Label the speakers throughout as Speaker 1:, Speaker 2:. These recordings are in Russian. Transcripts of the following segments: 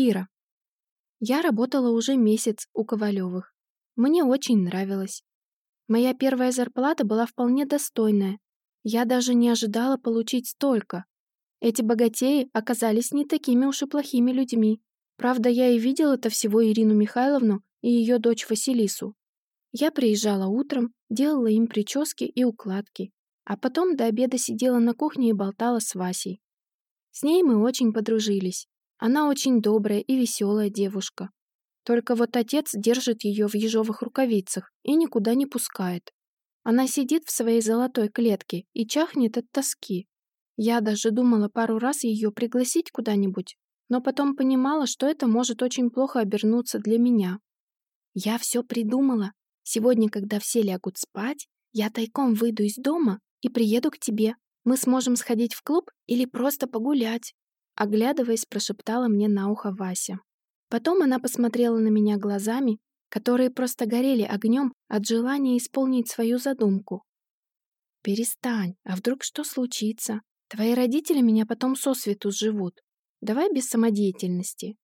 Speaker 1: Кира. Я работала уже месяц у Ковалевых. Мне очень нравилось. Моя первая зарплата была вполне достойная. Я даже не ожидала получить столько. Эти богатеи оказались не такими уж и плохими людьми. Правда, я и видела это всего Ирину Михайловну и ее дочь Василису. Я приезжала утром, делала им прически и укладки, а потом до обеда сидела на кухне и болтала с Васей. С ней мы очень подружились. Она очень добрая и веселая девушка. Только вот отец держит ее в ежовых рукавицах и никуда не пускает. Она сидит в своей золотой клетке и чахнет от тоски. Я даже думала пару раз ее пригласить куда-нибудь, но потом понимала, что это может очень плохо обернуться для меня. Я все придумала. Сегодня, когда все лягут спать, я тайком выйду из дома и приеду к тебе. Мы сможем сходить в клуб или просто погулять. Оглядываясь, прошептала мне на ухо Вася. Потом она посмотрела на меня глазами, которые просто горели огнем от желания исполнить свою задумку. «Перестань, а вдруг что случится? Твои родители меня потом сосвету сживут. Давай без самодеятельности.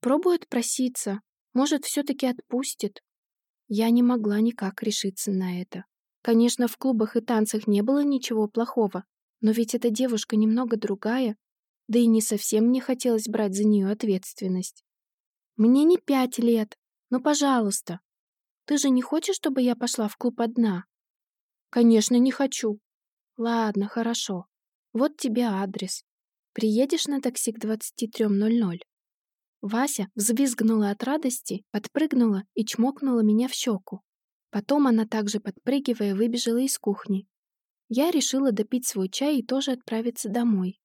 Speaker 1: Пробует проситься, может, все-таки отпустит». Я не могла никак решиться на это. Конечно, в клубах и танцах не было ничего плохого, но ведь эта девушка немного другая, да и не совсем мне хотелось брать за нее ответственность. Мне не пять лет. Ну, пожалуйста. Ты же не хочешь, чтобы я пошла в клуб одна? Конечно, не хочу. Ладно, хорошо. Вот тебе адрес. Приедешь на такси к 23.00. Вася взвизгнула от радости, подпрыгнула и чмокнула меня в щеку. Потом она также подпрыгивая выбежала из кухни. Я решила допить свой чай и тоже отправиться домой.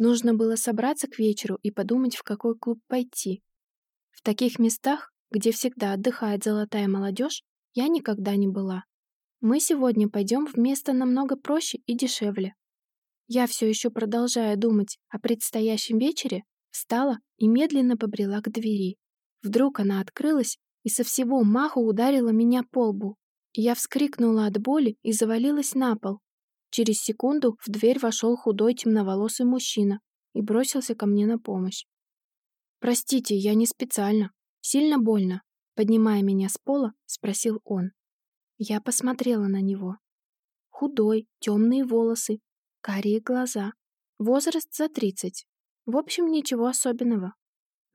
Speaker 1: Нужно было собраться к вечеру и подумать, в какой клуб пойти. В таких местах, где всегда отдыхает золотая молодежь, я никогда не была. Мы сегодня пойдем в место намного проще и дешевле. Я все еще продолжая думать о предстоящем вечере, встала и медленно побрела к двери. Вдруг она открылась и со всего маху ударила меня по лбу. Я вскрикнула от боли и завалилась на пол. Через секунду в дверь вошел худой темноволосый мужчина и бросился ко мне на помощь. «Простите, я не специально. Сильно больно?» Поднимая меня с пола, спросил он. Я посмотрела на него. Худой, темные волосы, карие глаза. Возраст за тридцать. В общем, ничего особенного.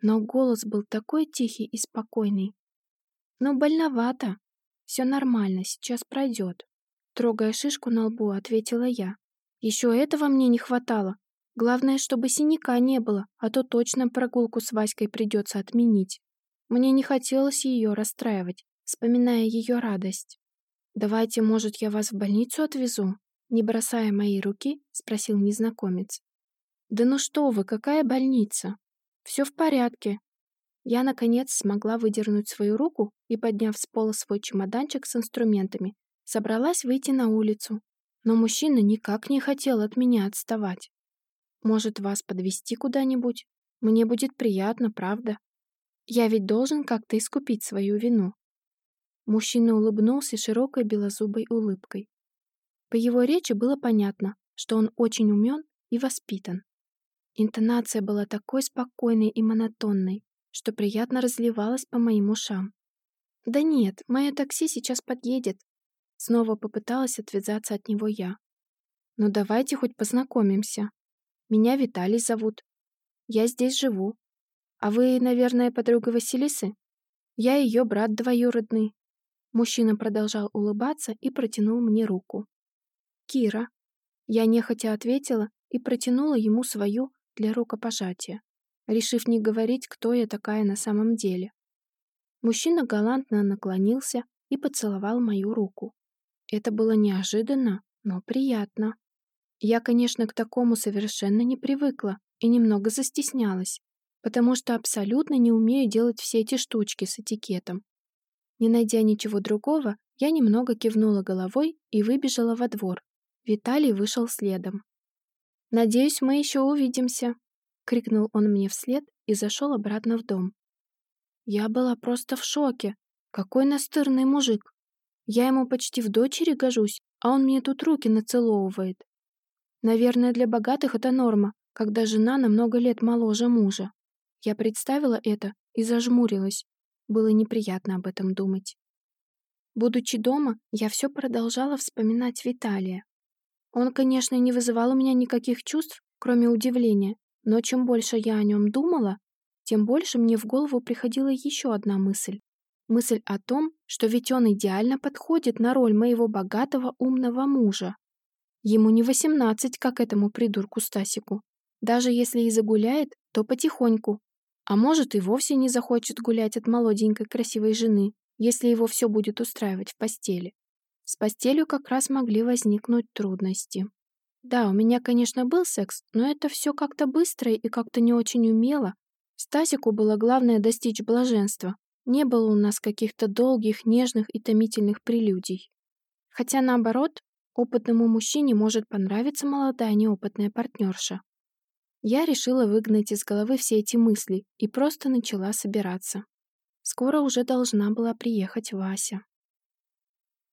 Speaker 1: Но голос был такой тихий и спокойный. «Ну, больновато. Все нормально, сейчас пройдет». Трогая шишку на лбу, ответила я. Еще этого мне не хватало. Главное, чтобы синяка не было, а то точно прогулку с Васькой придется отменить. Мне не хотелось ее расстраивать, вспоминая ее радость. «Давайте, может, я вас в больницу отвезу?» Не бросая моей руки, спросил незнакомец. «Да ну что вы, какая больница? Все в порядке». Я, наконец, смогла выдернуть свою руку и, подняв с пола свой чемоданчик с инструментами, собралась выйти на улицу. Но мужчина никак не хотел от меня отставать. Может, вас подвести куда-нибудь? Мне будет приятно, правда? Я ведь должен как-то искупить свою вину». Мужчина улыбнулся широкой белозубой улыбкой. По его речи было понятно, что он очень умен и воспитан. Интонация была такой спокойной и монотонной, что приятно разливалась по моим ушам. «Да нет, мое такси сейчас подъедет». Снова попыталась отвязаться от него я. «Ну давайте хоть познакомимся», меня Виталий зовут. Я здесь живу. А вы, наверное, подруга Василисы? Я ее брат двоюродный. Мужчина продолжал улыбаться и протянул мне руку. Кира. Я нехотя ответила и протянула ему свою для рукопожатия, решив не говорить, кто я такая на самом деле. Мужчина галантно наклонился и поцеловал мою руку. Это было неожиданно, но приятно. Я, конечно, к такому совершенно не привыкла и немного застеснялась, потому что абсолютно не умею делать все эти штучки с этикетом. Не найдя ничего другого, я немного кивнула головой и выбежала во двор. Виталий вышел следом. «Надеюсь, мы еще увидимся», — крикнул он мне вслед и зашел обратно в дом. Я была просто в шоке. Какой настырный мужик. Я ему почти в дочери гожусь, а он мне тут руки нацеловывает. Наверное, для богатых это норма, когда жена на много лет моложе мужа. Я представила это и зажмурилась. Было неприятно об этом думать. Будучи дома, я все продолжала вспоминать Виталия. Он, конечно, не вызывал у меня никаких чувств, кроме удивления, но чем больше я о нем думала, тем больше мне в голову приходила еще одна мысль. Мысль о том, что ведь он идеально подходит на роль моего богатого умного мужа. Ему не восемнадцать, как этому придурку Стасику. Даже если и загуляет, то потихоньку. А может и вовсе не захочет гулять от молоденькой красивой жены, если его все будет устраивать в постели. С постелью как раз могли возникнуть трудности. Да, у меня, конечно, был секс, но это все как-то быстро и как-то не очень умело. Стасику было главное достичь блаженства, не было у нас каких-то долгих, нежных и томительных прелюдий. Хотя наоборот, опытному мужчине может понравиться молодая неопытная партнерша. Я решила выгнать из головы все эти мысли и просто начала собираться. Скоро уже должна была приехать Вася.